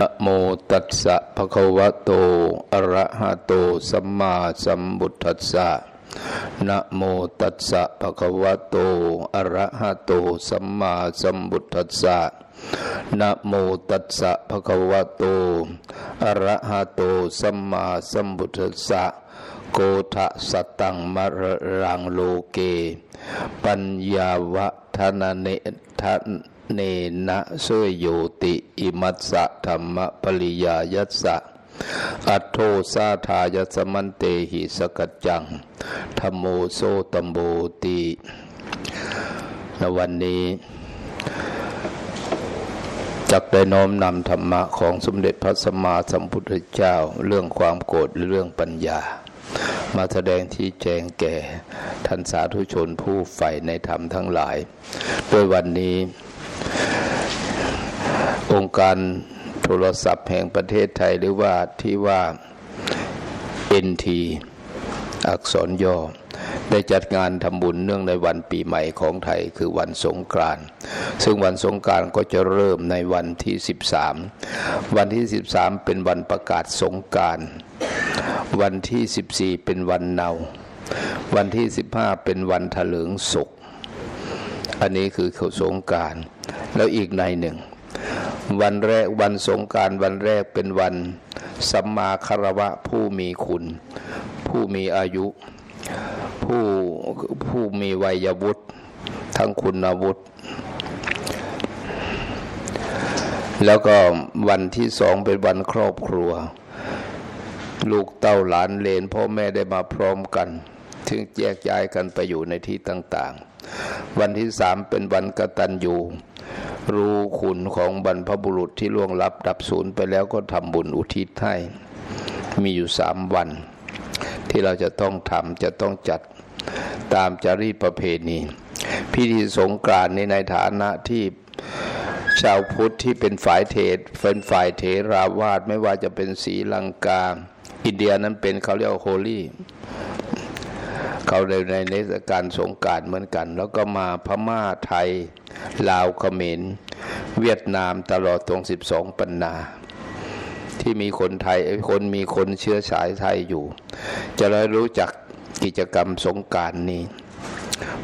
นะโมตัสสะภะคะวะโต อะระหะโต สัมมาสัมพุทธัสสะนะโมตัสสะภะคะวะโต อะระหะโต สัมมาสัมพุทธัสสะนะโมตัสสะภะคะวะโต อะระหะโต สัมมาสัมพุทธัสสะโกทะสตังมะรังโลเก ปัญญาวะทนาเนธะเนนะเสยโยติ อิมัสสะธัมมะปะริยายัสสะอัตโถ สาธายัสมันเตหิ สักกัจจังธัมโมโสตัพโพติในวันนี้จักได้น้อมนำธรรมะของสมเด็จพระสัมมาสัมพุทธเจ้า เรื่องความโกรธเรื่องปัญญา มาแสดงชี้แจงแก่ท่านสาธุชนผู้ใฝ่ในธรรมทั้งหลาย โดยวันนี้ องค์การโทรศัพท์แห่งประเทศไทยหรือว่าที่ว่า NT อักษรย่อ ได้จัดงานทำบุญเนื่องในวันปีใหม่ของไทยคือวันสงกรานต์ซึ่งวันสงกรานต์ก็จะเริ่มในวันที่ 13 วันที่ 13 เป็นวันประกาศสงการวันที่ 14 เป็นวันเนา วันที่ 15 เป็นวันถลิงศกอันนี้คือสงการ แล้วอีกในหนึ่ง วันแรกวันสงการวันแรกเป็นวันสัมมาคารวะผู้มีคุณ ผู้มีอายุ ผู้ผู้มีวัยวุฒิทั้งคุณวุฒิแล้วก็วันที่สองเป็นวันครอบครัว ลูกเต้าหลานเลนพ่อแม่ได้มาพร้อมกันถึงแยกย้ายกันไปอยู่ในที่ต่าง ๆ วันที่สามเป็นวันกตัญญู รู้คุณของบรรพบุรุษที่ล่วงลับดับสูญไปแล้วก็ทำบุญอุทิศให้มีอยู่สามวัน ที่เราจะต้องทำจะต้องจัดตามจารีตประเพณี พิธีสงกรานต์ในในฐานะที่ชาวพุทธที่เป็นฝ่ายเทศเป็นฝ่ายเทราวาสไม่ว่าจะเป็นศรีลังกา อินเดียนั้นเป็นเขาเรียกโฮลี่ เขาในในเทศกาลสงการเหมือนกัน แล้วก็มาพม่าไทย ลาวเขมรเวียดนามตลอดตรงสิบสองปันนาที่มีคนไทยคนมีคนเชื้อสายไทยอยู่ จะได้รู้จักกิจกรรมสงการนี้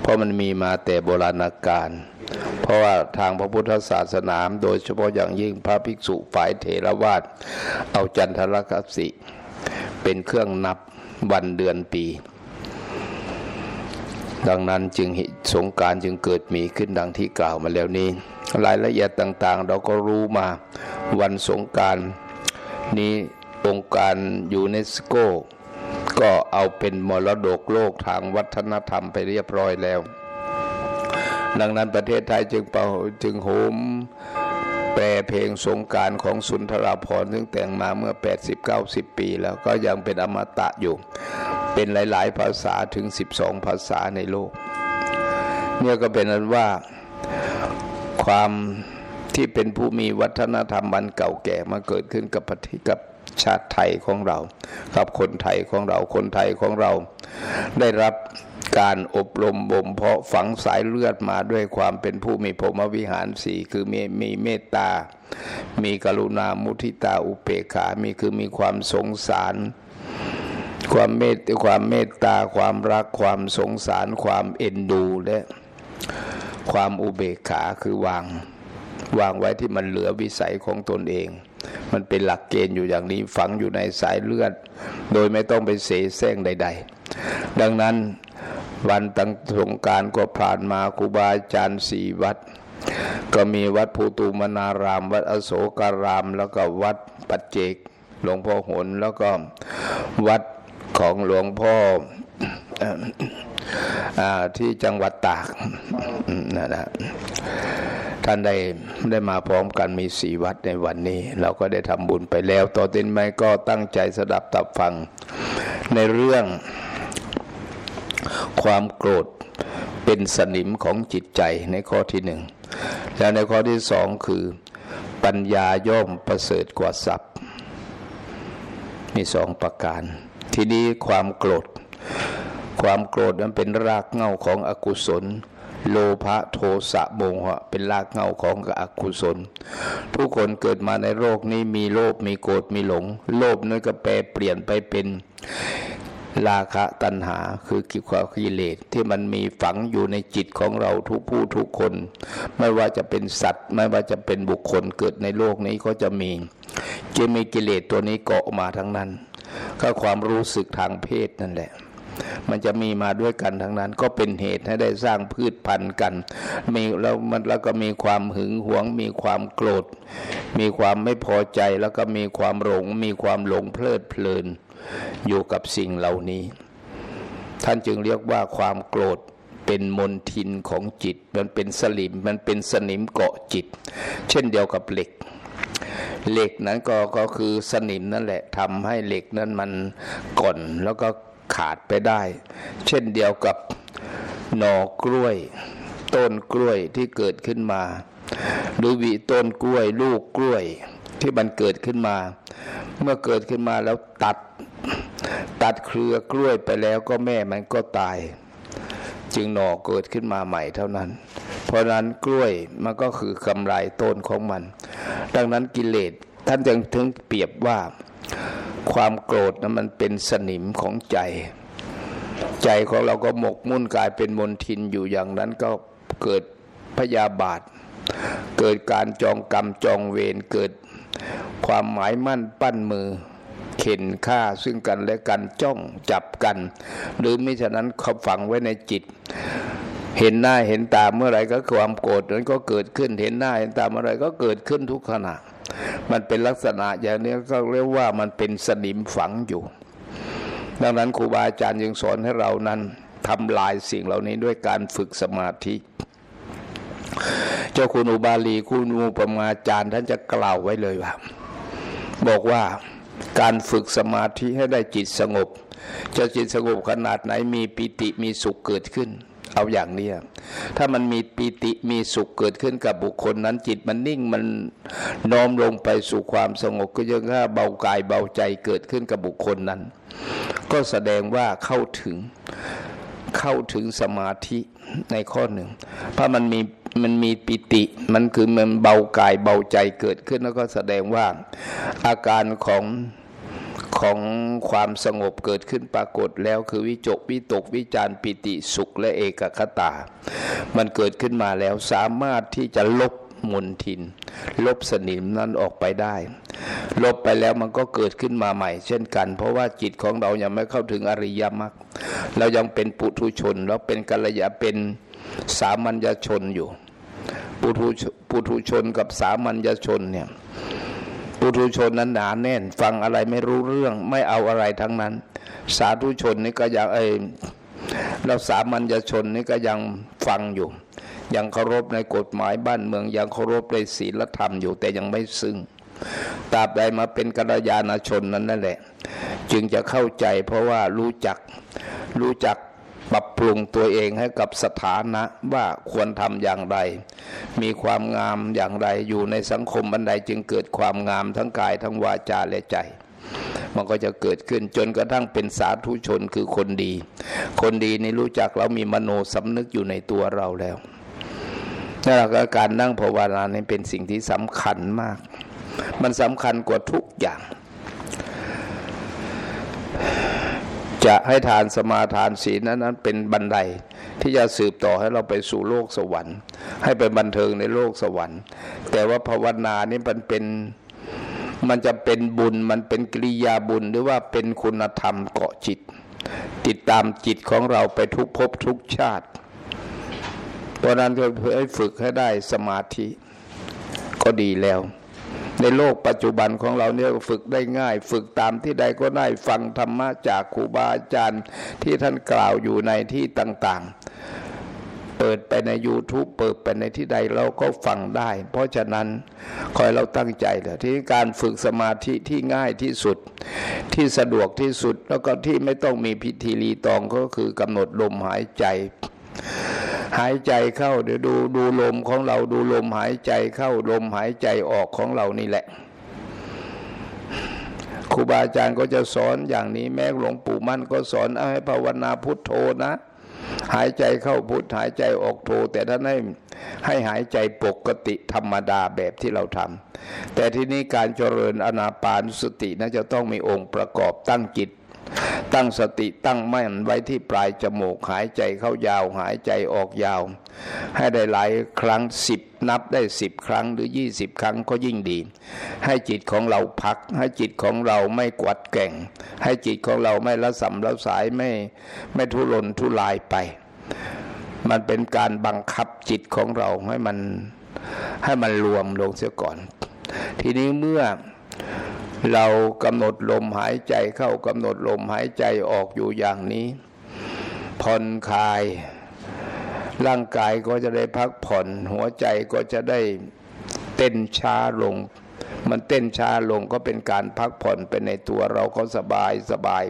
เพราะมันมีมาแต่โบราณกาลเพราะว่าทางพระพุทธศาสนาโดยเฉพาะอย่างยิ่งพระภิกษุฝ่ายเถรวาทเอาจันทรคสิ เป็นเครื่องนับวันเดือนปี ดังนั้นจึงสงการจึงเกิดมีขึ้นดังที่กล่าวมาแล้วนี้ รายละเอียดต่างๆ เราก็รู้มาวันสงการนี้องค์การยูเนสโก ก็เอาเป็นมรดกโลกทางวัฒนธรรมไปเรียบร้อยแล้ว ดังนั้นประเทศไทยจึงเป่าจึงโหมแปลเพลงสงการของสุนทรภรณ์ซึ่งแต่งมาเมื่อ 80-90 ปีแล้วก็ยังเป็นอมตะอยู่ เป็นหลาย ๆ ภาษาถึง 12 ภาษาในโลก เนี่ยก็เป็นนั้นว่าความที่เป็นผู้มีวัฒนธรรมมันเก่าแก่มาเกิดขึ้นกับประเทศกับชาติไทยของเรา กับคนไทยของเราคนไทยของเรา ได้รับการอบรมบ่มเพาะฝังสายเลือดมาด้วยความเป็นผู้มีพรหมวิหารสี่คือมีมีเมตตา มีกรุณามุทิตาอุเปกขา มีคือมีความสงสาร ความเมตความเมตตาความรักความสงสารความเอ็นดูและความอุเบกขาคือวาง วางไว้ที่มันเหลือวิสัยของตนเอง มันเป็นหลักเกณฑ์อยู่อย่างนี้ฝังอยู่ในสายเลือด โดยไม่ต้องไปเสแสร้งใด ๆ ดังนั้นวันตั้งสงการก็ผ่านมาครูบาอาจารย์สี่วัด ก็มีวัดภูตูมนาราม วัดอโศการาม แล้วก็วัดปัจเจกหลวงพ่อหนแล้วก็วัด ของหลวงพ่ออที่จังหวัดตากนะนะท่านได้ได้มาพร้อมกันมีสี่วัดในวันนี้ เราก็ได้ทำบุญไปแล้ว ต่อตินไม่ก็ตั้งใจสดับตับฟัง ในเรื่องความโกรธเป็นสนิมของจิตใจในข้อที่หนึ่งแล้วในข้อที่สองคือ ปัญญาย่อมประเสริฐกว่าทรัพย์ มีสองประการ ทีนี้ความโกรธ ความโกรธนั้นเป็นรากเหง้าของอกุศล โลภะโทสะโมหะเป็นรากเหง้าของอกุศลผู้คนเกิดมาในโลกนี้มีโลภมีโกรธมีหลง โลภนั้นก็แปลเปลี่ยนไปเป็นราคะตัณหาคือกิความกิเลสที่มันมีฝังอยู่ในจิตของเราทุกผู้ทุกคน ไม่ว่าจะเป็นสัตว์ ไม่ว่าจะเป็นบุคคลเกิดในโลกนี้ก็จะมีจะมีกิเลสตัวนี้เกาะมาทั้งนั้น ก็ความรู้สึกทางเพศนั่นแหละ มันจะมีมาด้วยกันทั้งนั้น ก็เป็นเหตุให้ได้สร้างพืชพันธุ์กัน มีแล้วมันแล้วก็มีความหึงหวง มีความโกรธ มีความไม่พอใจแล้วก็มีความหลง มีความหลงเพลิดเพลิน อยู่กับสิ่งเหล่านี้ ท่านจึงเรียกว่าความโกรธเป็นมนทินของจิต มันเป็นสลิมมันเป็นสนิมเกาะจิต เช่นเดียวกับเหล็ก เหล็กนั้นก็ก็คือสนิมนั่นแหละทำให้เหล็กนั้นมันก่อนแล้วก็ขาดไปได้ เช่นเดียวกับหน่อกล้วย ต้นกล้วยที่เกิดขึ้นมา หรือวีต้นกล้วย ลูกกล้วย ที่มันเกิดขึ้นมา เมื่อเกิดขึ้นมาแล้วตัด ตัดเครือกล้วยไปแล้วก็แม่มันก็ตาย จึงหน่อเกิดขึ้นมาใหม่เท่านั้น เพราะนั้นกล้วยมันก็คือกำไรต้นของมัน ดังนั้นกิเลสท่านจึงถึงเปรียบว่าความโกรธนั้นมันเป็นสนิมของใจ ใจของเราก็หมกมุ่นกลายเป็นมนทินอยู่อย่างนั้นก็เกิดพยาบาท เกิดการจองกรรมจองเวรเกิดความหมายมั่นปั้นมือ เข็นฆ่าซึ่งกันและกันจ้องจับกัน หรือไมิฉะนั้นเขาฝังไว้ในจิต เห็นหน้าเห็นตาเมื่อไรก็ความโกรธนั้นก็เกิดขึ้น เห็นหน้าเห็นตาเมื่อไรก็เกิดขึ้นทุกขณะ มันเป็นลักษณะอย่างนี้ก็เรียกว่ามันเป็นสนิมฝังอยู่ ดังนั้นครูบาอาจารย์ยังสอนให้เรานั้นทำลายสิ่งเหล่านี้ด้วยการฝึกสมาธิ เจ้าคุณอุบาลีคุณอุปมาจารย์ท่านจะกล่าวไว้เลยว่า บอกว่าการฝึกสมาธิให้ได้จิตสงบ จะจิตสงบขนาดไหนมีปิติมีสุขเกิดขึ้น เอาอย่างนี้ถ้ามันมีปิติมีสุขเกิดขึ้นกับบุคคลนั้นจิตมันนิ่งมันน้อมลงไปสู่ความสงบก็ยังว่าเบากายเบาใจเกิดขึ้นกับบุคคลนั้น ก็แสดงว่าเข้าถึงเข้าถึงสมาธิในข้อหนึ่ง เพราะมันมีมันมีปิติ มันคือมันเบากายเบาใจเกิดขึ้นแล้วก็แสดงว่าอาการของ ของความสงบเกิดขึ้นปรากฏแล้วคือวิจกวิตกวิจารปิติสุขและเอกคตา มันเกิดขึ้นมาแล้วสามารถที่จะลบมนทิน ลบสนิมนั้นออกไปได้ ลบไปแล้วมันก็เกิดขึ้นมาใหม่ เช่นกัน เพราะว่าจิตของเรายังไม่เข้าถึงอริยมรรคเรายังเป็นปุถุชนเราเป็นกัลยาเป็นสามัญญชนอยู่ ปุถุปุถุชนกับสามัญญชนเนี่ย ปุถุชนนั้นหนาแน่น ฟังอะไรไม่รู้เรื่อง ไม่เอาอะไรทั้งนั้น สาธุชนนี่ก็ยังเอเราสามัญชนนี่ก็ยังฟังอยู่ ยังเคารพในกฎหมายบ้านเมือง ยังเคารพในศีลธรรมอยู่แต่ยังไม่ซึ้งตราบใดมาเป็นกัลยาณชนนั้นนั่นแหละ จึงจะเข้าใจเพราะว่ารู้จักรู้จัก ปรับปรุงตัวเองให้กับสถานะว่าควรทำอย่างไร มีความงามอย่างไรอยู่ในสังคมบันไดจึงเกิดความงามทั้งกายทั้งวาจาและใจมันก็จะเกิดขึ้นจนกระทั่งเป็นสาธุชนคือคนดี คนดีนี่รู้จักเรามีมโนสำนึกอยู่ในตัวเราแล้วนั่นแหละการนั่งภาวนานี่เป็นสิ่งที่สำคัญมาก มันสำคัญกว่าทุกอย่าง จะให้ทานสมาทานศีลนั้นนั้นเป็นบันไดที่จะสืบต่อให้เราไปสู่โลกสวรรค์ ให้ไปบันเทิงในโลกสวรรค์ แต่ว่าภาวนานี่มันเป็นมันจะเป็นบุญมันเป็นกิริยาบุญหรือว่าเป็นคุณธรรมเกาะจิต ติดตามจิตของเราไปทุกภพทุกชาติ เพราะนั้นเพื่อให้ฝึกให้ได้สมาธิก็ดีแล้ว ในโลกปัจจุบันของเราเนี่ยฝึกได้ง่าย ฝึกตามที่ใดก็ได้ฟังธรรมะจากครูบาอาจารย์ที่ท่านกล่าวอยู่ในที่ต่างๆ เปิดไปใน YouTube เปิดไปในที่ใดเราก็ฟังได้ เพราะฉะนั้นคอยเราตั้งใจเถอะที่การฝึกสมาธิที่ง่ายที่สุด ที่สะดวกที่สุดแล้วก็ที่ไม่ต้องมีพิธีรีตองก็คือกำหนดลมหายใจ หายใจเข้าเดี๋ยวดูดูลมของเราดูลมหายใจเข้าลมหายใจออกของเรานี่แหละครูบาอาจารย์ก็จะสอนอย่างนี้แม้หลวงปู่มั่นก็สอนเอาให้ภาวนาพุทโธนะ หายใจเข้าพุทหายใจออกโทแต่ท่านให้ให้หายใจปกติธรรมดาแบบที่เราทำแต่ที่นี้การเจริญอนาปานสตินะจะต้องมีองค์ประกอบตั้งจิต ตั้งสติตั้งมั่นไว้ที่ปลายจมูกหายใจเข้ายาวหายใจออกยาว ให้ได้หลายครั้งสิบนับได้สิบครั้งหรือยี่สิบครั้งก็ยิ่งดี ให้จิตของเราพัก ให้จิตของเราไม่กวัดแก่ง ให้จิตของเราไม่ละสัมละสายไม่ไม่ทุรนทุรายไป มันเป็นการบังคับจิตของเราให้มันให้มันรวมลงเสียก่อน ทีนี้เมื่อ เรากำหนดลมหายใจเข้ากำหนดลมหายใจออกอยู่อย่างนี้ ผ่อนคลาย ร่างกายก็จะได้พักผ่อน หัวใจก็จะได้เต้นช้าลง มันเต้นช้าลงก็เป็นการพักผ่อนไปในตัวเราก็สบายสบาย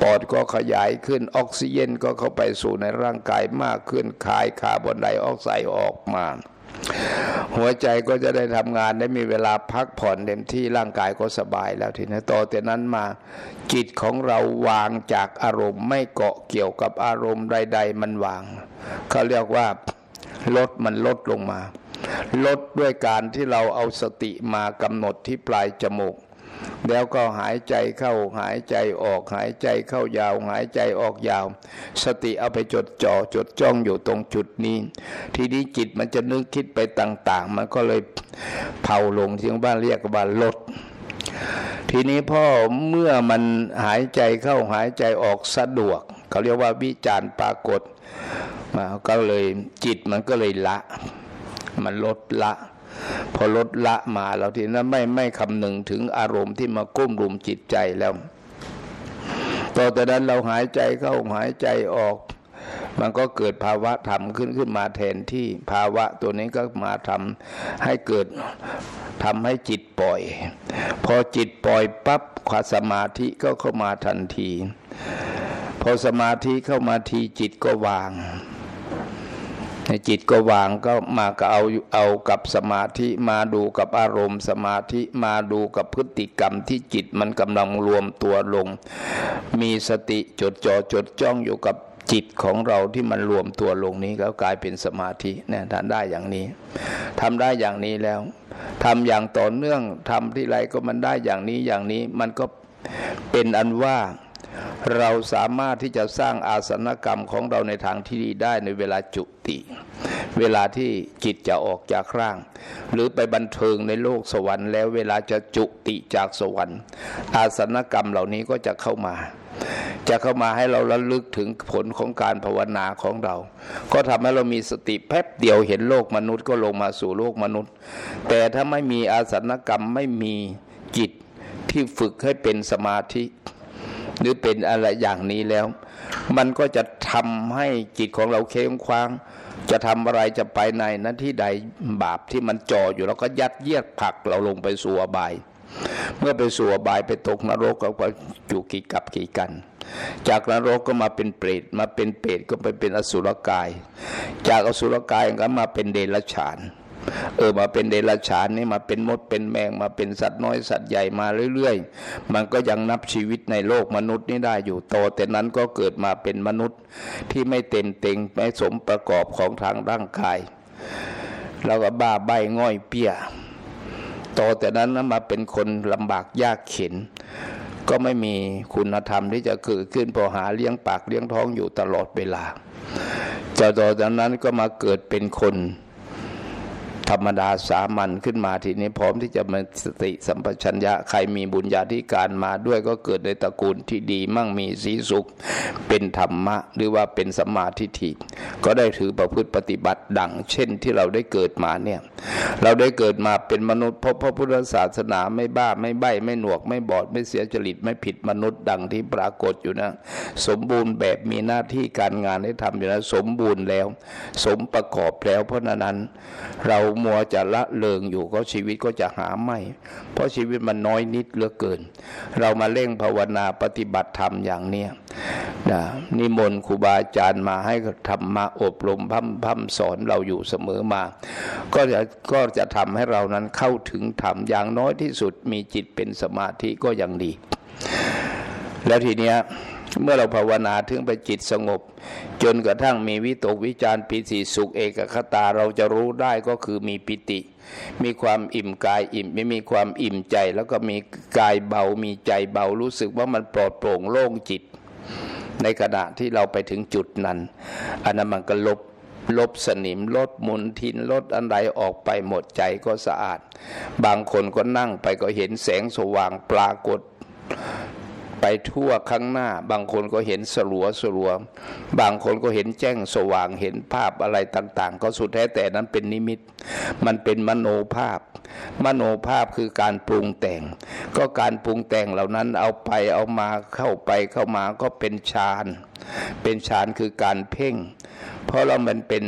ปอดก็ขยายขึ้นออกซิเจนก็เข้าไปสู่ในร่างกายมากขึ้นคายคาร์บอนไดออกไซด์ออกมา หัวใจก็จะได้ทำงานได้มีเวลาพักผ่อนเต็มที่ร่างกายก็สบายแล้วทีนี้ต่อแต่นั้นมาจิตของเราวางจากอารมณ์ไม่เกาะเกี่ยวกับอารมณ์ใด ๆ มันวางเขาเรียกว่าลดมันลดลงมา ลดด้วยการที่เราเอาสติมากำหนดที่ปลายจมูก แล้วก็หายใจเข้าหายใจออกหายใจเข้ายาว หายใจออกยาว สติเอาไปจดจ่อจดจ้องอยู่ตรงจุดนี้ ทีนี้จิตมันจะนึกคิดไปต่าง ๆ มันก็เลยเผาลงที่บ้านเรียกว่าลด ทีนี้พ่อเมื่อมันหายใจเข้าหายใจออกสะดวกเขาเรียกว่าวิจารปรากฏมาก็เลยจิตมันก็เลยละ มันลดละ พอลดละมาเราทีนั้นไม่ไม่คำนึงถึงอารมณ์ที่มากุ้มรุมจิตใจแล้วต่อแต่นั้นเราหายใจเข้าหายใจออก มันก็เกิดภาวะธรรมขึ้นขึ้นมาแทนที่ภาวะตัวนี้ก็มาทำให้เกิดทำให้จิตปล่อย พอจิตปล่อยปั๊บความสมาธิก็เข้ามาทันที พอสมาธิเข้ามาทีจิตก็วาง จิตก็วางก็มาก็เอาเอากับสมาธิมาดูกับอารมณ์ สมาธิมาดูกับพฤติกรรมที่จิตมันกำลังรวมตัวลง มีสติจดจ่อจดจ้องอยู่กับจิตของเราที่มันรวมตัวลงนี้ก็กลายเป็นสมาธิเนี่ยทำได้อย่างนี้ทำได้อย่างนี้แล้วทำอย่างต่อเนื่องทำที่ไรก็มันได้อย่างนี้อย่างนี้ มันก็เป็นอันว่า เราสามารถที่จะสร้างอาสนกรรมของเราในทางที่ดีได้ในเวลาจุติ เวลาที่จิตจะออกจากร่าง หรือไปบันเทิงในโลกสวรรค์แล้วเวลาจะจุติจากสวรรค์ อาสนกรรมเหล่านี้ก็จะเข้ามาจะเข้ามาให้เราระลึกถึงผลของการภาวนาของเรา ก็ทำให้เรามีสติแป๊บเดียวเห็นโลกมนุษย์ก็ลงมาสู่โลกมนุษย์ แต่ถ้าไม่มีอาสนกรรมไม่มีจิตที่ฝึกให้เป็นสมาธิ หรือเป็นอะไรอย่างนี้แล้ว มันก็จะทำให้จิตของเราเข้มคว้าง จะทำอะไรจะไปในนั้นที่ใดบาปที่มันจ่ออยู่แล้วก็ยัดเยียดผักเราลงไปสู่อบาย เมื่อไปสู่อบายไปตกนรกก็ไปอยู่กี่กับกี่กันจากนรกก็มาเป็นเปรตมาเป็นเปรตก็ไปเป็นอสุรกาย จากอสุรกายก็มาเป็นเดรัจฉาน เออมาเป็นเดรัจฉานนี่มาเป็นมดเป็นแมงมาเป็นสัตว์น้อยสัตว์ใหญ่มาเรื่อย ๆ มันก็ยังนับชีวิตในโลกมนุษย์นี่ได้อยู่โตแต่นั้นก็เกิดมาเป็นมนุษย์ที่ไม่เต็มเต็งไม่สมประกอบของทางร่างกายแล้วก็บ้าใบง่อยเปี้ยโตแต่นั้นมาเป็นคนลำบากยากเข็น ก็ไม่มีคุณธรรมที่จะเกิดขึ้นพอหาเลี้ยงปากเลี้ยงท้องอยู่ตลอดเวลา จากตอนนั้นก็มาเกิดเป็นคน ธรรมดาสามัญขึ้นมาทีนี้พร้อมที่จะมาสติสัมปชัญญะใครมีบุญญาธิการมาด้วยก็เกิดในตระกูลที่ดีมั่งมีสีสุข เป็นธรรมะ หรือว่าเป็นสัมมาทิฏฐิก็ได้ถือประพฤติปฏิบัติดัง เช่นที่เราได้เกิดมาเนี่ย เราได้เกิดมาเป็นมนุษย์พบพระพุทธศาสนาไม่บ้าไม่ใบ้ไม่หนวกไม่บอดไม่เสียจริตไม่ผิดมนุษย์ดังที่ปรากฏอยู่นะ สมบูรณ์แบบมีหน้าที่การงานให้ทำอยู่นะ สมบูรณ์แล้ว สมประกอบแล้ว เพราะนั้น เรามัวจะละเลิงอยู่ก็ชีวิตก็จะหาไม่ เพราะชีวิตมันน้อยนิดเหลือเกิน เรามาเร่งภาวนาปฏิบัติธรรมอย่างเนี้ย นะนิมนต์ครูบาอาจารย์มาให้ธรรมะอบรมพัมพัมสอนเราอยู่เสมอมา ก็จะก็จะทำให้เรานั้นเข้าถึงธรรมอย่างน้อยที่สุดมีจิตเป็นสมาธิก็ยังดี แล้วทีเนี้ยเมื่อเราภาวนาถึงไปจิตสงบ จนกระทั่งมีวิตกวิจารปิติสุขเอกคตาเราจะรู้ได้ก็คือมีปิติ มีความอิ่มกายอิ่มไม่มีความอิ่มใจ แล้วก็มีกายเบามีใจเบารู้สึกว่ามันปลอดโปร่งโล่งจิต ในขณะที่เราไปถึงจุดนั้น อันนั้นมันก็ลบลบสนิมลดมุนทินลดอันใดออกไปหมดใจก็สะอาด บางคนก็นั่งไปก็เห็นแสงสว่างปรากฏ ไปทั่วข้างหน้า บางคนก็เห็นสลัวสลัว บางคนก็เห็นแจ้งสว่างเห็นภาพอะไรต่าง ๆ ก็สุดแท้แต่นั้นเป็นนิมิต มันเป็นมโนภาพ มโนภาพคือการปรุงแต่ง ก็การปรุงแต่งเหล่านั้นเอาไปเอามาเข้าไปเข้ามาก็เป็นฌานเป็นฌานคือการเพ่ง เพราะเรามันเป็น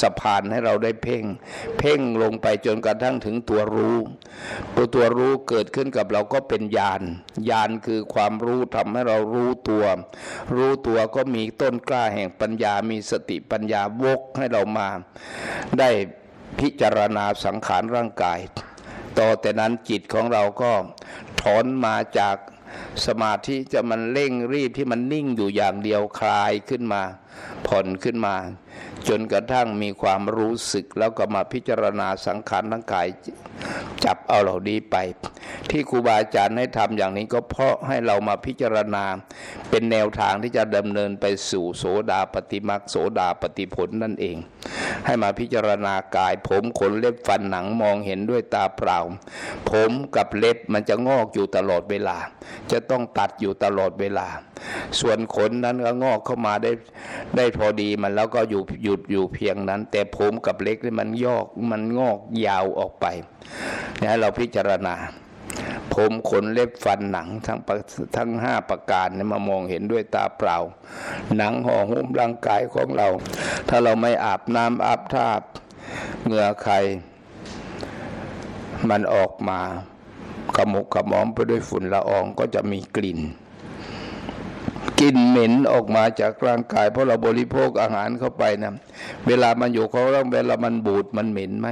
สะพานให้เราได้เพ่ง เพ่งลงไปจนกระทั่งถึงตัวรู้ตัวตัวรู้เกิดขึ้นกับเราก็เป็นญาณญาณคือความรู้ทำให้เรารู้ตัว รู้ตัวก็มีต้นกล้าแห่งปัญญามีสติปัญญาวกให้เรามา ได้พิจารณาสังขารร่างกาย ต่อแต่นั้นจิตของเราก็ถอนมาจากสมาธิจะมันเร่งรีบที่มันนิ่งอยู่อย่างเดียวคลายขึ้นมา ผ่อนขึ้นมา จนกระทั่งมีความรู้สึกแล้วก็มาพิจารณาสังขารทั้งกาย จับเอาเหล่านี้ไป ที่ครูบาอาจารย์ให้ทำอย่างนี้ก็เพราะให้เรามาพิจารณา เป็นแนวทางที่จะดำเนินไปสู่โสดาปฏิมักโสดาปฏิผลนั่นเอง ให้มาพิจารณากาย ผมขนเล็บฟันหนังมองเห็นด้วยตาเปล่า ผมกับเล็บมันจะงอกอยู่ตลอดเวลา จะต้องตัดอยู่ตลอดเวลา ส่วนขนนั้นก็งอกเข้ามาได้ได้พอดีมันแล้วก็อยู่หยุดอยู่เพียงนั้น แต่ผมกับเล็กนี่มันยอกมันงอกยาวออกไปนี่เราพิจารณา ผมขนเล็บฟันหนังทั้งทั้งห้าประการเนี่ยมามองเห็นด้วยตาเปล่า หนังห่อหุ้มร่างกายของเรา ถ้าเราไม่อาบน้ำอาบท่าเหงื่อใครมันออกมาขมุกขมอมไปด้วยฝุ่นละอองก็จะมีกลิ่น กลิ่นเหม็นออกมาจากร่างกาย เพราะเราบริโภคอาหารเข้าไปนะเวลามันอยู่ของเราเวลามันบูดมันเหม็นไหม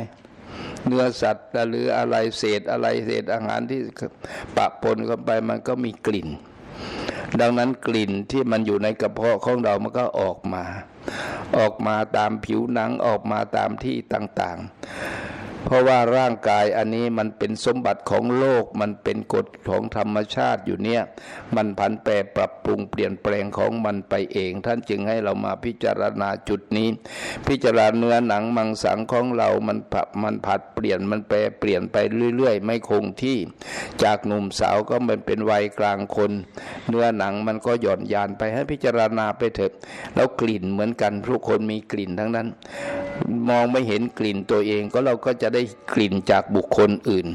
เนื้อสัตว์หรืออะไรเศษอะไรเศษอาหารที่ปะปนเข้าไปมันก็มีกลิ่น ดังนั้นกลิ่นที่มันอยู่ในกระเพาะของเรามันก็ออกมา ออกมาตามผิวหนังออกมาตามที่ต่างๆ ราะว่าร่างกายอันนี้มันเป็นสมบัติของโลก มันเป็นกฎของธรรมชาติอยู่เนี่ย มันผันแปรปรับปรุงเปลี่ยนแปลงของมันไปเอง ท่านจึงให้เรามาพิจารณาจุดนี้ พิจารณาเนื้อหนังมังสังของเรา มันผัดมันผัดเปลี่ยน มันแปรเปลี่ยนไปเรื่อย ๆ ไม่คงที่ จากหนุ่มสาวก็มันเป็นวัยกลางคน เนื้อหนังมันก็หย่อนยานไปให้พิจารณาไปเถิดแล้วกลิ่นเหมือนกันทุกคนมีกลิ่นทั้งนั้น มองไม่เห็นกลิ่นตัวเองก็เราก็จะได้กลิ่นจากบุคคลอื่น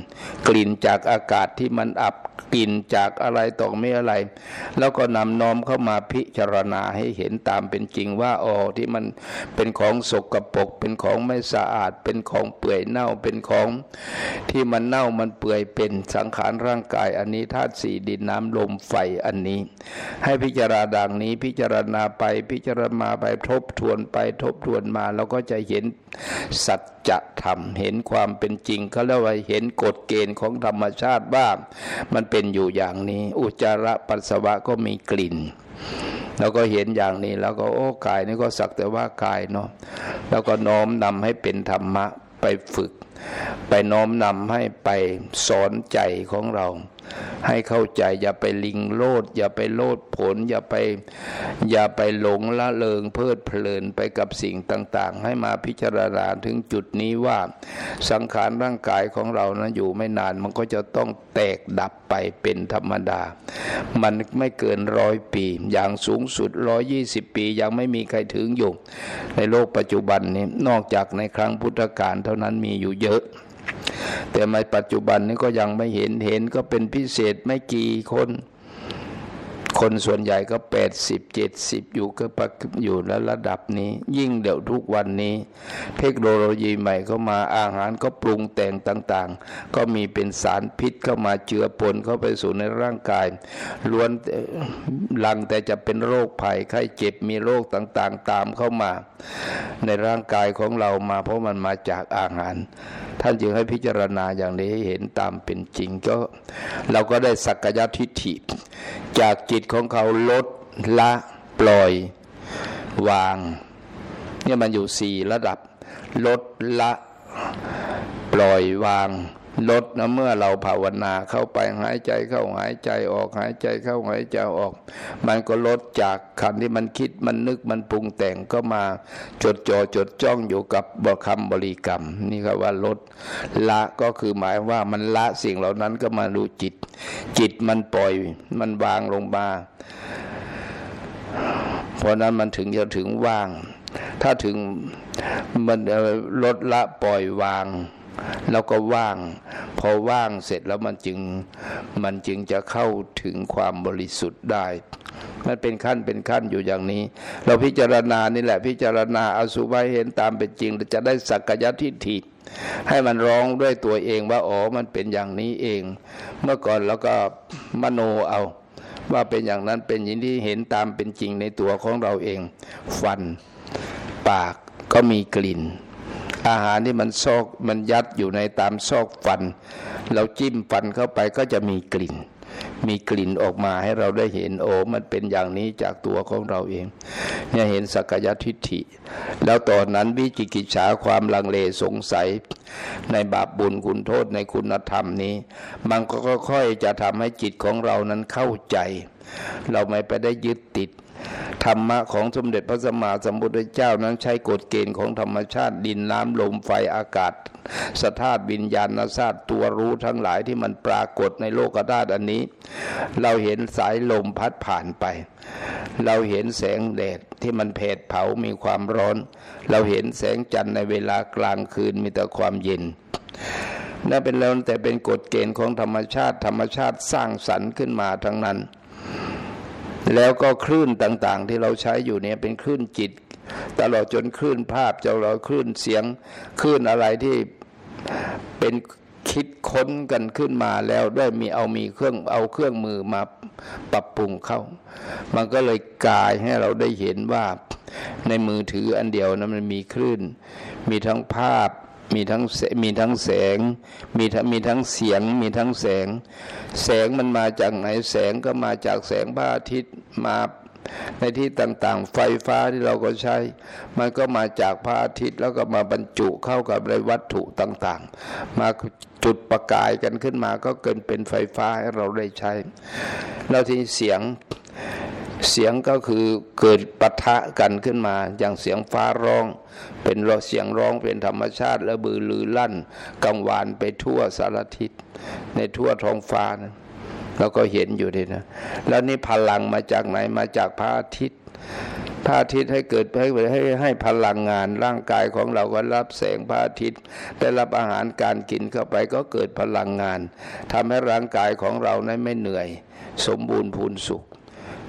กลิ่นจากอากาศที่มันอับกลิ่นจากอะไรต่อไม่อะไร แล้วก็นำน้อมเข้ามาพิจารณาให้เห็นตามเป็นจริงว่าอ๋อที่มันเป็นของสกรปรกเป็นของไม่สะอาด เป็นของเปื่อยเน่าเป็นของที่มันเน่ามันเปื่อยเป็นสังขารร่างกายอันนี้ธาตุสี่ดินน้ำลมไฟอันนี้ ให้พิจารณาดังนี้พิจารณาไปพิจารณาไปทบทวนไปทบทวนมาเราก็จะเห็นสัจธรรมเห็นความเป็นจริงเขาเรียกว่าเห็นกฎเกณฑ์ของธรรมชาติว่ามันเป็นอยู่อย่างนี้ อุจจาระปัสสาวะก็มีกลิ่นแล้วก็เห็นอย่างนี้แล้วก็โอ้กายนี่ก็สักแต่ว่ากายเนาะแล้วก็น้อมนำให้เป็นธรรมะไปฝึก ไปน้อมนำให้ไปสอนใจของเรา ให้เข้าใจอย่าไปลิงโลด อย่าไปโลดผล อย่าไปอย่าไปหลงละเลงเพลิดเพลินไปกับสิ่งต่างๆ ให้มาพิจารณาถึงจุดนี้ว่า สังขารร่างกายของเรานะอยู่ไม่นานมันก็จะต้องแตกดับไปเป็นธรรมดา มันไม่เกินร้อยปี อย่างสูงสุดร้อยี่สิบปียังไม่มีใครถึงอยู่ ในโลกปัจจุบันนี้นอกจากในครั้งพุทธกาลเท่านั้นมีอยู่เยอะแต่ในปัจจุบันนี้ก็ยังไม่เห็นเห็นก็เป็นพิเศษไม่กี่คน คนส่วนใหญ่ก็แปดสิบเจ็ดสิบอยู่ก็ปักอยู่แล้วระดับนี้ ยิ่งเดี๋ยวทุกวันนี้ เทคโนโลยีใหม่เข้ามาอาหารก็ปรุงแต่งต่างๆ ก็มีเป็นสารพิษเข้ามาเจือปนเข้าไปสู่ในร่างกาย ล้วนลังแต่จะเป็นโรคภัยไข้เจ็บมีโรคต่างๆ ตามเข้ามา ในร่างกายของเรามา เพราะมันมาจากอาหาร ท่านจึงให้พิจารณาอย่างนี้ให้เห็นตามเป็นจริงก็ เราก็ได้สักยทิฏฐิจากจิตของเขาลดละปล่อยวาง เนี่ยมันอยู่สี่ระดับ ลดละ ปล่อยวาง ลดนะเมื่อเราภาวนาเข้าไปหายใจเข้าหายใจออกหายใจเข้าหายใจออก มันก็ลดจากคันที่มันคิดมันนึกมันปรุงแต่งก็มาจดจ่อจดจ้องอยู่กับบคำบริกรรม นี่ครับว่าลดละก็คือหมายว่ามันละสิ่งเหล่านั้นก็มาดูจิต จิตมันปล่อยมันวางลงมาเพราะนั้นมันถึงจะถึงว่าง ถ้าถึงมันลดละปล่อยวาง แล้วก็ว่าง พอว่างเสร็จแล้วมันจึงมันจึงจะเข้าถึงความบริสุทธิ์ได้ มันเป็นขั้นเป็นขั้นอยู่อย่างนี้ เราพิจารณานี่แหละพิจารณาอสุภะเห็นตามเป็นจริงจะได้สักกายทิฏฐิให้มันร้องด้วยตัวเองว่าอ๋อมันเป็นอย่างนี้เอง เมื่อก่อนแล้วก็มโนเอาว่าเป็นอย่างนั้นเป็นอย่างที่เห็นตามเป็นจริงในตัวของเราเอง ฟัน ปากก็มีกลิ่น อาหารที่มันซอกมันยัดอยู่ในตามซอกฟัน เราจิ้มฟันเข้าไปก็จะมีกลิ่น มีกลิ่นออกมาให้เราได้เห็นโอ้มันเป็นอย่างนี้จากตัวของเราเอง เนี่ยเห็นสักยทิฏฐิ แล้วตอนนั้นวิจิกิจฉาความลังเลสงสัย ในบาปบุญคุณโทษในคุณธรรมนี้ มันก็ค่อยๆจะทำให้จิตของเรานั้นเข้าใจ เราไม่ไปได้ยึดติด ธรรมะของสมเด็จพระสัมมาสัมพุทธเจ้านั้นใช้กฎเกณฑ์ของธรรมชาติดินน้ำลมไฟอากาศสธาตุวิญญาณธาตุตัวรู้ทั้งหลายที่มันปรากฏในโลกธาตุอันนี้ เราเห็นสายลมพัดผ่านไป เราเห็นแสงแดดที่มันเพดเผามีความร้อน เราเห็นแสงจันทร์ในเวลากลางคืนมีแต่ความเย็นนั่นเป็นแล้วแต่เป็นกฎเกณฑ์ของธรรมชาติธรรมชาติสร้างสรรค์ขึ้นมาทั้งนั้น แล้วก็คลื่นต่างๆ ที่เราใช้อยู่เนี่ยเป็นคลื่นจิต ตลอดจนคลื่นภาพจะเราคลื่นเสียงคลื่นอะไรที่เป็นคิดค้นกันขึ้นมาแล้วได้มีเอามีเครื่องเอาเครื่องมือมาปรับปรุงเข้า มันก็เลยกายให้เราได้เห็นว่าในมือถืออันเดียวนะมันมีคลื่น มีทั้งภาพ มีทั้งมีทั้งแสง มีทั้งมีทั้งเสียง มีทั้งแสง แสงมันมาจากไหนแสงก็มาจากแสงพระอาทิตย์มาในที่ต่างๆ ไฟฟ้าที่เราก็ใช้ มันก็มาจากพระอาทิตย์แล้วก็มาบรรจุเข้ากับในวัตถุต่างๆ มาจุดประกายกันขึ้นมาก็เกินเป็นไฟฟ้าให้เราได้ใช้ แล้วที่เสียง เสียงก็คือเกิดปะทะกันขึ้นมา อย่างเสียงฟ้าร้อง เป็นรเสียงร้องเป็นธรรมชาติและบือลือลั่นกังวานไปทั่วสารทิศในทั่วท้องฟ้านะเราก็เห็นอยู่ดีนะ แล้วนี่พลังมาจากไหนมาจากพระอาทิตย์พระอาทิตย์ให้เกิดให้ให้ให้พลังงานร่างกายของเราก็รับแสงพระอาทิตย์ ได้รับอาหารการกินเข้าไปก็เกิดพลังงานทำให้ร่างกายของเรานั้นไม่เหนื่อย สมบูรณ์พูนสุข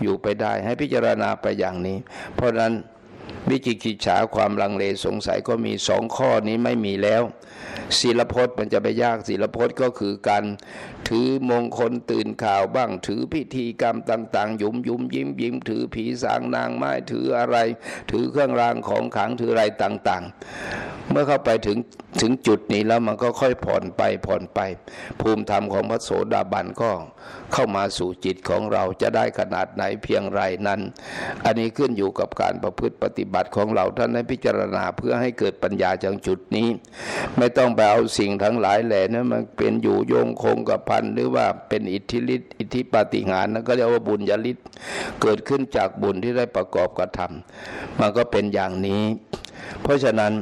อยู่ไปได้ให้พิจารณาไปอย่างนี้ เพราะนั้นวิจิกิจฉาความลังเลสงสัยก็มีสองข้อนี้ไม่มีแล้วศีลพจน์มันจะไปยากศีลพจน์ก็คือการถือมงคลตื่นข่าวบ้าง ถือพิธีกรรมต่าง ๆ ยุมยุมยิ้มยิ้มถือผีสางนางไม้ถืออะไร ถือเครื่องรางของขังถืออะไรต่างๆ เมื่อเข้าไปถึงถึงจุดนี้แล้วมันก็ค่อยผ่อนไปผ่อนไป ภูมิธรรมของพระโสดาบันก็เข้ามาสู่จิตของเราจะได้ขนาดไหนเพียงไรนั้น อันนี้ขึ้นอยู่กับการประพฤติปฏิบัติของเราท่านให้พิจารณาเพื่อให้เกิดปัญญาจากจุดนี้ ไม่ต้องไปเอาสิ่งทั้งหลายแหล่นั้นมันเป็นอยู่โยงคงกับพันหรือว่าเป็นอิทธิฤทธิอิทธิปาฏิหาริย์นั่นก็เรียกว่าบุญญาฤทธิ์เกิดขึ้นจากบุญที่ได้ประกอบกระทำมันก็เป็นอย่างนี้ เพราะฉะนั้น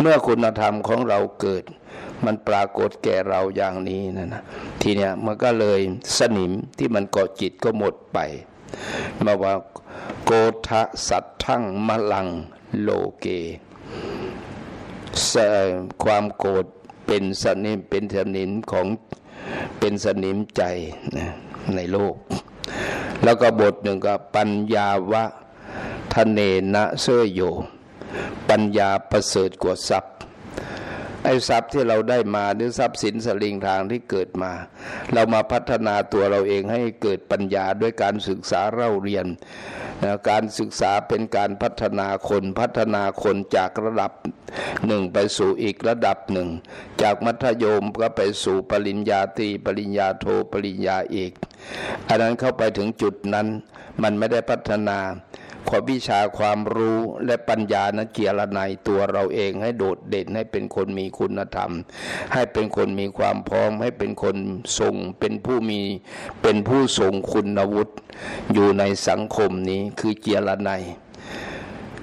เมื่อคุณธรรมของเราเกิด มันปรากฏแก่เราอย่างนี้นะนะทีเนี้ยมันก็เลยสนิมที่มันเกาะจิตก็หมดไปมาว่าโกทะสัตทั้งมลังโลเกความโกรธเป็นสนิมเป็นสนิมของเป็นสนิมใจนะในโลก แล้วก็บทหนึ่งก็ปัญญาวะทะเนนะเสยโย ปัญญาประเสริฐกว่าทรัพย์ ไอ้ทรัพย์ที่เราได้มาหรือทรัพย์สินสลิงทางที่เกิดมา เรามาพัฒนาตัวเราเองให้เกิดปัญญาด้วยการศึกษาเล่าเรียนการศึกษาเป็นการพัฒนาคนพัฒนาคนจากระดับหนึ่งไปสู่อีกระดับหนึ่ง จากมัธยมก็ไปสู่ปริญญาตรีปริญญาโทปริญญาเอก อันนั้นเข้าไปถึงจุดนั้นมันไม่ได้พัฒนา ความวิชาความรู้และปัญญานั้นเจียรนายตัวเราเองให้โดดเด่นให้เป็นคนมีคุณธรรม ให้เป็นคนมีความพร้อม ให้เป็นคนทรงเป็นผู้มีเป็นผู้ทรงคุณวุฒิอยู่ในสังคมนี้คือเจียรนาย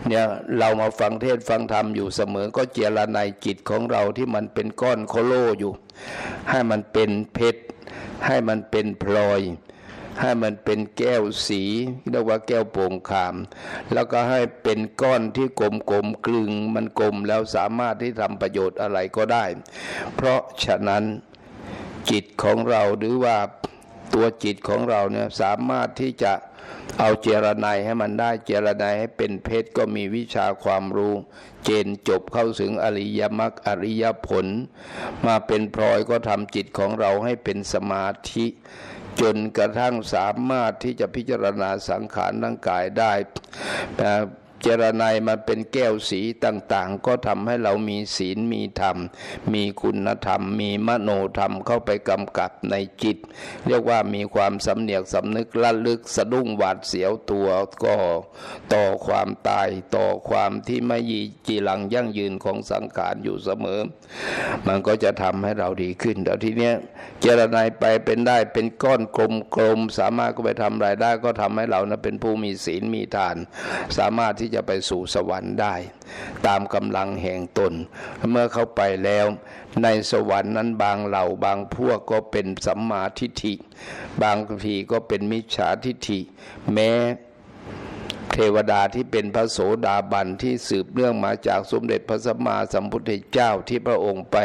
เนี่ยเรามาฟังเทศฟังธรรมอยู่เสมอก็เจรนายจิตของเราที่มันเป็นก้อนโคโลอยู่ ให้มันเป็นเพชร ให้มันเป็นพลอย ให้มันเป็นแก้วสีเรียกว่าแก้วโป่งขาม แล้วก็ให้เป็นก้อนที่กลมกลมกลึงมันกลมแล้วสามารถที่ทำประโยชน์อะไรก็ได้ เพราะฉะนั้นจิตของเราหรือว่าตัวจิตของเราเนี่ยสามารถที่จะเอาเจรนายให้มันได้เจรนายให้เป็นเพชรก็มีวิชาความรู้ เจนจบเข้าถึงอริยมรรคอริยผล มาเป็นพลอยก็ทำจิตของเราให้เป็นสมาธิ จนกระทั่งสามารถที่จะพิจารณาสังขารร่างกายได้ เจรนายมันเป็นแก้วสีต่างๆ ก็ทำให้เรามีศีลมีธรรม มีคุณธรรม มีมโนธรรมเข้าไปกำกับในจิต เรียกว่ามีความสำเนียกสำนึกละลึกสะดุ้งหวาดเสียวตัวก็ต่อความตายต่อความที่ไม่ยีจีหลังยั่งยืนของสังขารอยู่เสมอ มันก็จะทำให้เราดีขึ้นเดี๋ยวทีเนี้ยเจรนายไปเป็นได้เป็นก้อนกลมๆสามารถก็ไปทำรายได้ก็ทำให้เรานะเป็นผู้มีศีลมีทาน สามารถที่ที่จะไปสู่สวรรค์ได้ ตามกำลังแห่งตน เมื่อเข้าไปแล้ว ในสวรรค์นั้นบางเหล่าบางพวกก็เป็นสัมมาทิฏฐิ บางทีก็เป็นมิจฉาทิฏฐิ แม้เทวดาที่เป็นพระโสดาบันที่สืบเนื่องมาจากสมเด็จพระสัมมาสัมพุทธเจ้าที่พระองค์ไป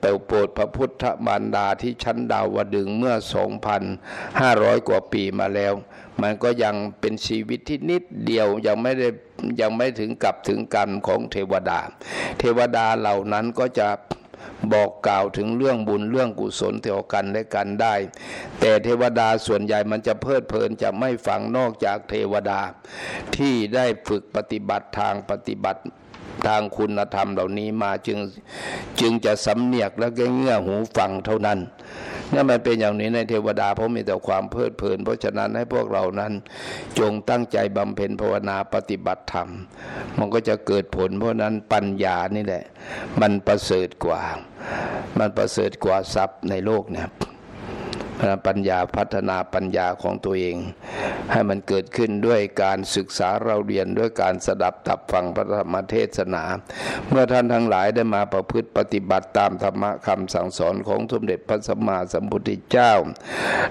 ไปโปรดพระพุทธมารดาที่ชั้นดาวดึงเมื่อ 2,500 กว่าปีมาแล้ว มันก็ยังเป็นชีวิตที่นิดเดียวยังไม่ได้ยังไม่ถึงกับถึงกันของเทวดา เทวดาเหล่านั้นก็จะบอกกล่าวถึงเรื่องบุญเรื่องกุศลเท่ากันและกันได้ แต่เทวดาส่วนใหญ่มันจะเพลิดเพลินจะไม่ฟังนอกจากเทวดา ที่ได้ฝึกปฏิบัติทางปฏิบัติ ทางคุณธรรมเหล่านี้มาจึงจึงจะสำเนียกและแเงื่อหูฟังเท่านั้นนี่มันเป็นอย่างนี้ในเทวดาเพราะมีแต่ความเพลิดเพลิน เพราะฉะนั้นให้พวกเรานั้นจงตั้งใจบำเพ็ญภาวนาปฏิบัติธรรม มันก็จะเกิดผลเพราะนั้นปัญญานี่แหละ มันประเสริฐกว่า มันประเสริฐกว่าทรัพย์ในโลกเนี่ย ปัญญาพัฒนาปัญญาของตัวเอง ให้มันเกิดขึ้นด้วยการศึกษาเราเรียนด้วยการสดับตับฟังพระธรรมเทศนา เมื่อท่านทั้งหลายได้มาประพฤติปฏิบัติตามธรรมะคำสั่งสอนของสมเด็จพระสัมมาสัมพุทธเจ้า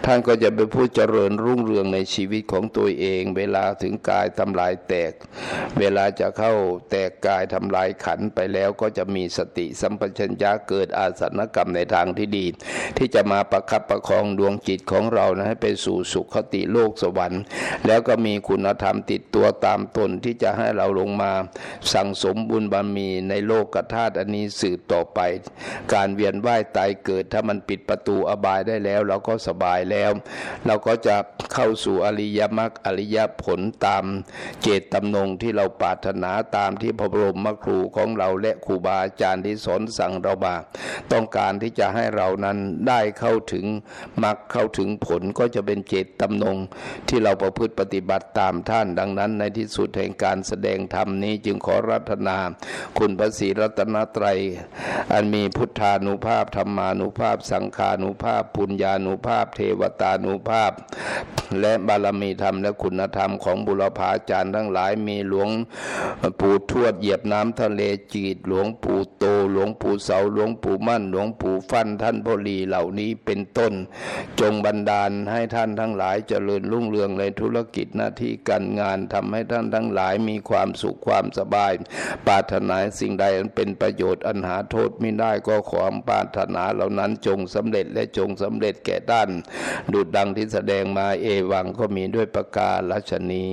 ท่านก็จะเป็นผู้เจริญรุ่งเรืองในชีวิตของตัวเอง เวลาถึงกายทำลายแตก เวลาจะเข้าแตกกายทำลายขันไปแล้วก็จะมีสติสัมปชัญญะเกิดอาสนกรรมในทางที่ดี ที่จะมาประคับประคองดวงจิตของเรานะให้ไปสู่สุขติโลกสวรรค์ แล้วก็มีคุณธรรมติดตัวตามตนที่จะให้เราลงมา สั่งสมบุญบารมีในโลกกธาตุอันนี้สืบต่อไป การเวียนว่ายตายเกิดถ้ามันปิดประตูอบายได้แล้ว เราก็สบายแล้ว เราก็จะเข้าสู่อริยมรรคอริยผลตามเจตตำนงที่เราปรารถนาตามที่พระบรมครูของเราและครูบาอาจารย์ที่สอนสั่งเรามาต้องการที่จะให้เรานั้นได้เข้าถึงมรรคเข้าถึงผลก็จะเป็นเจตตำนงที่เราประพฤติปฏิบัติตามท่าน ดังนั้นในที่สุดแห่งการแสดงธรรมนี้จึงขอรัตนา คุณพระศรีรัตนตรัย อันมีพุทธานุภาพธรรมานุภาพ สังขานุภาพ ปุญญานุภาพ เทวตานุภาพ และบารมีธรรมและคุณธรรมของบุรพาจารย์ทั้งหลายมีหลวงปู่ทวดเหยียบน้ำทะเลจีดหลวงปู่โต หลวงปู่เสาหลวงปู่มั่น หลวงปู่ฟันท่านพลีเหล่านี้เป็นต้นจงบันดาลให้ท่านทั้งหลายเจริญรุ่งเรืองในธุรกิจหน้าที่การงานทำให้ท่านทั้งหลายมีความสุขความสบาย ปรารถนาสิ่งใดอันเป็นประโยชน์อันหาโทษไม่ได้ก็ความปรารถนาเหล่านั้นจงสำเร็จและจงสำเร็จแก่ท่านดุดดังที่แสดงมาเอวังก็มีด้วยประกาศลัชนี